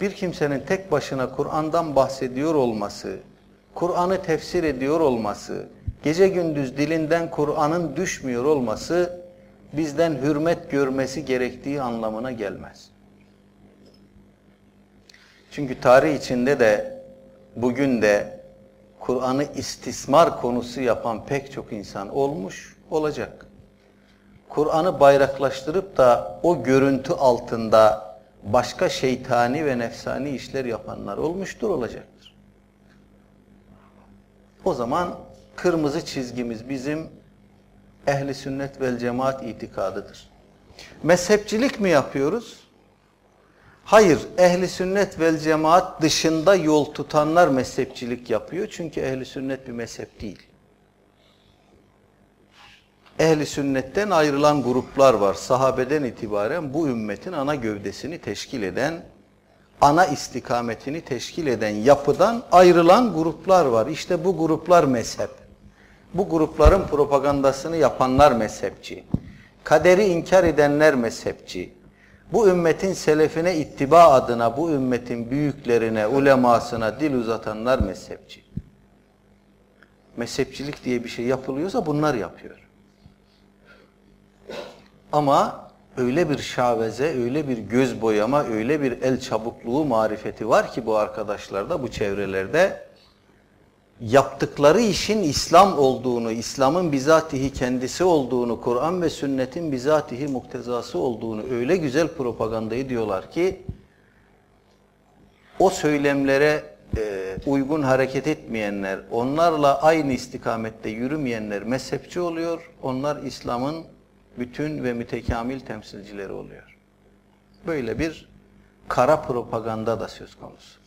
bir kimsenin tek başına Kur'an'dan bahsediyor olması, Kur'an'ı tefsir ediyor olması, gece gündüz dilinden Kur'an'ın düşmüyor olması bizden hürmet görmesi gerektiği anlamına gelmez. Çünkü tarih içinde de bugün de Kur'an'ı istismar konusu yapan pek çok insan olmuş, olacak. Kur'an'ı bayraklaştırıp da o görüntü altında başka şeytani ve nefsani işler yapanlar olmuştur, olacaktır. O zaman kırmızı çizgimiz bizim ehli sünnet vel cemaat itikadıdır. Mezhepçilik mi yapıyoruz? Hayır, ehli sünnet vel cemaat dışında yol tutanlar mezhepçilik yapıyor. Çünkü ehli sünnet bir mezhep değil. Ehli sünnetten ayrılan gruplar var. Sahabeden itibaren bu ümmetin ana gövdesini teşkil eden, ana istikametini teşkil eden yapıdan ayrılan gruplar var. İşte bu gruplar mezhep. Bu grupların propagandasını yapanlar mezhepçi. Kaderi inkar edenler mezhepçi bu ümmetin selefine ittiba adına, bu ümmetin büyüklerine, ulemasına dil uzatanlar mezhepçi. Mezhepçilik diye bir şey yapılıyorsa bunlar yapıyor. Ama öyle bir şaveze, öyle bir göz boyama, öyle bir el çabukluğu marifeti var ki bu arkadaşlarda, bu çevrelerde yaptıkları işin İslam olduğunu, İslam'ın bizatihi kendisi olduğunu, Kur'an ve sünnetin bizatihi muktezası olduğunu öyle güzel propaganda ediyorlar ki o söylemlere e, uygun hareket etmeyenler, onlarla aynı istikamette yürümeyenler mezhepçi oluyor. Onlar İslam'ın bütün ve mütekamil temsilcileri oluyor. Böyle bir kara propaganda da söz konusu.